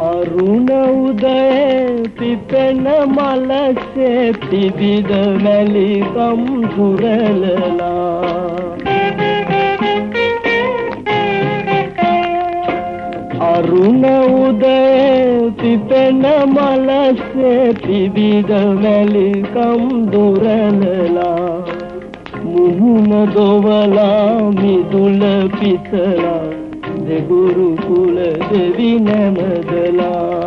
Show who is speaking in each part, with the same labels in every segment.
Speaker 1: අරුණ උදය පිපෙන මලසේ පිබිද මැලිකම් දුරලලා පිපෙන මලසේ පිබිද මැලිකම් දුරලලා මුහුණ දොවලා මිදුල පිසලා. දෙගුරු කුල දෙවි නැමදලා.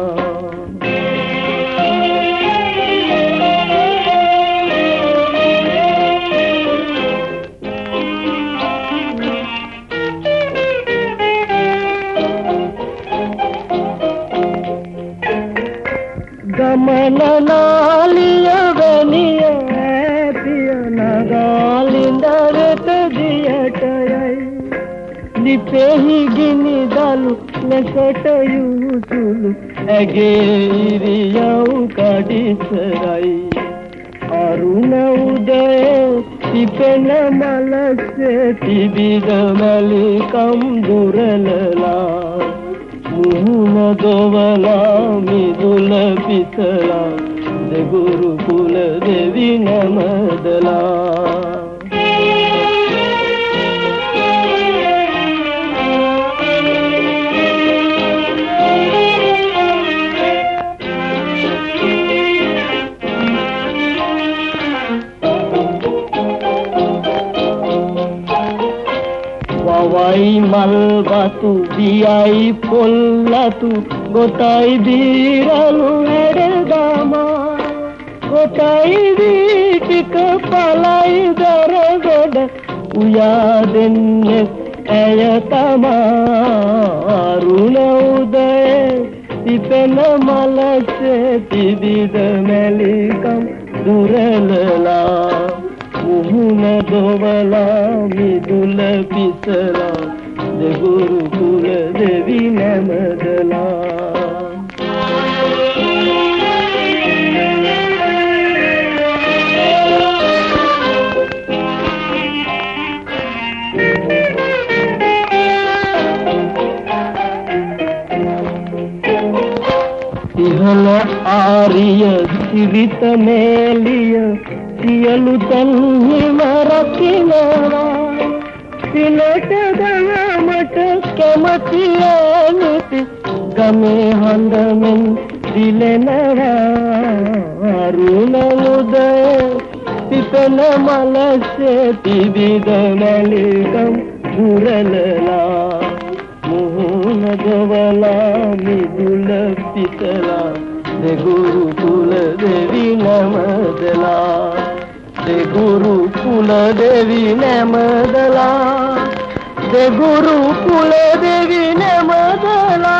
Speaker 1: ගමන නාලිය වැනිය ඇතිය නගාලින්ද වෙත දියටයයි ලිපෙහි ගිනි දලු ලෙසට යුතුළු ඇගේ ඉරියව් කඩිසරයි අරුණ උදය තිපෙන මලසේ තිබිද මැලිකම් දුරලලා මුහුණ දොවලා මිදුල පිසලා දෙගුරු කුල දෙවි නමදලා. වවයි මල් වතු දියයි පොල්ලතු ගොතයි දීරලු හැරදාමා ගොතයි දී ටික පලයි දරගොඩ උයා දෙන්නේ ඇය තමා. අරුණ උදය තිපෙන මලසේ තිබිද මැලිකම් දුරලලා. මුහුණ දොවලා මිදුල පිසලා. गुरुकुल देवी ने मदला ಇಹನ ಆರಿಯ ಸಿರಿತ ಮೇಲಿಯ ಸಿಯಲು ತನ್ನಿ ಮರಕಿನವ ಸಿಲಟದವ ගමට කැමතිය නිති ගමේ හඳමින් දිලෙනවා අරුණ උදය පිපෙන මලසේ තිබිද මැලිකම් දුරලලා මුහුණ දොවලා මිදුල පිසලා දෙගුරු කුල දෙවි නමදලා දෙගුරු කුල දෙවි නැමදලා ಜಗುರು ಕುಲದೇವಿ ನಮದಲಾ